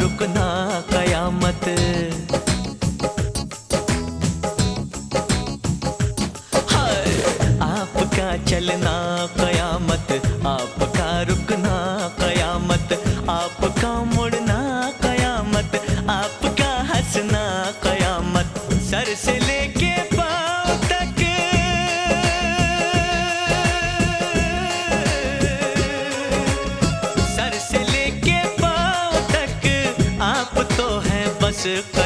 रुकना to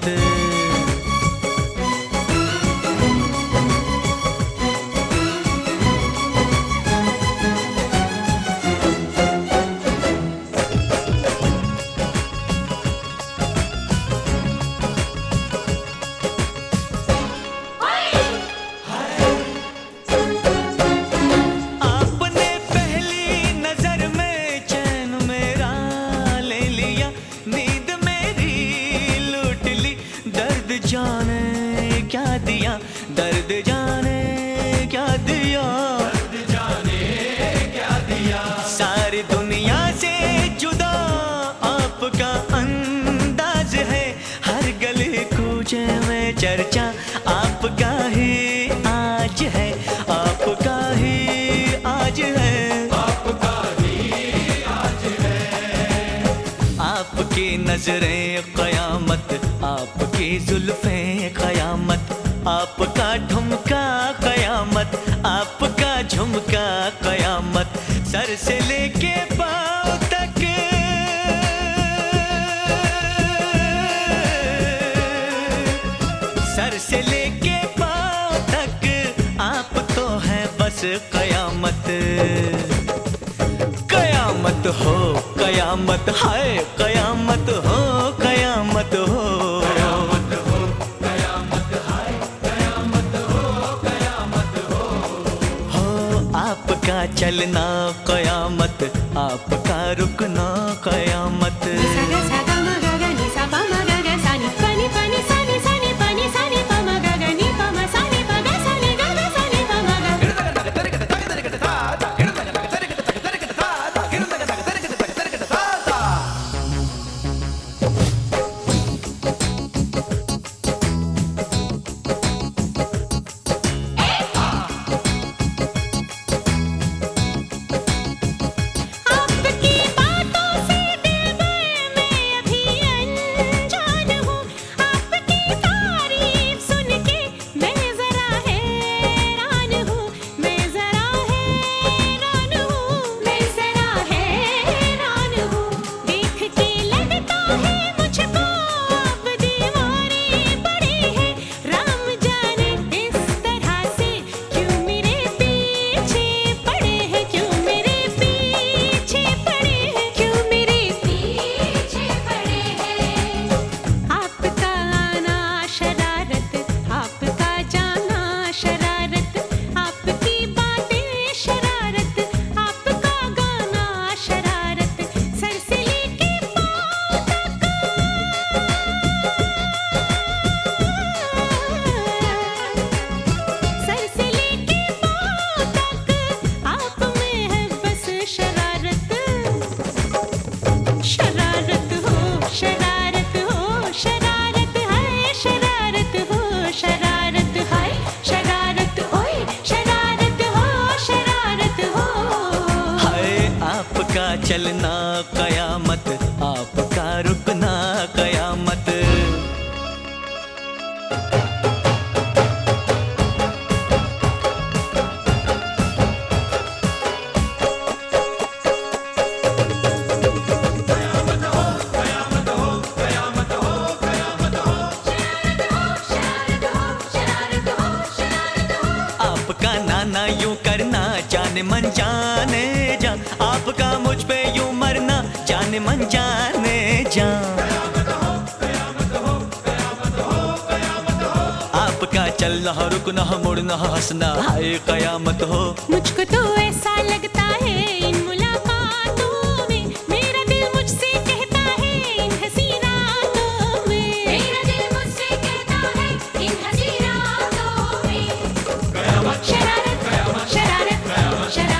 te दर्द जाने क्या दिया? दर्द जाने क्या दिया? सारी दुनिया से जुदा आपका अंदाज है। हर गली कूचे में चर्चा आपका ही आज है। आपका ही आज है। आपका ही आज है। आपकी नज़रें कयामत आपकी जुल्फें कयामत आपका नियामत आपका झुमका कयामत, सर से लेके पाँव तक। सर से लेके पाँव तक, आप तो हैं बस कयामत। कयामत हो, कयामत हाय, कयामत आपका चलना कयामत आपका रुकना कयामत। कयामत, आपका रुकना कयामत। आपका नाना यूँ करना, जाने मन जाने जा। आपका मुझ पे जाने मन जाने जा आपका चलना हो रुकना न मुड़ना न हंसना, हाय कयामत हो। मुझको तो ऐसा लगता है इन मुलाकातों में। मेरा दिल मुझसे कहता है इन हँसी में। मेरा दिल मुझसे कहता है इन में। कयामत शरारत शरारत शरारत।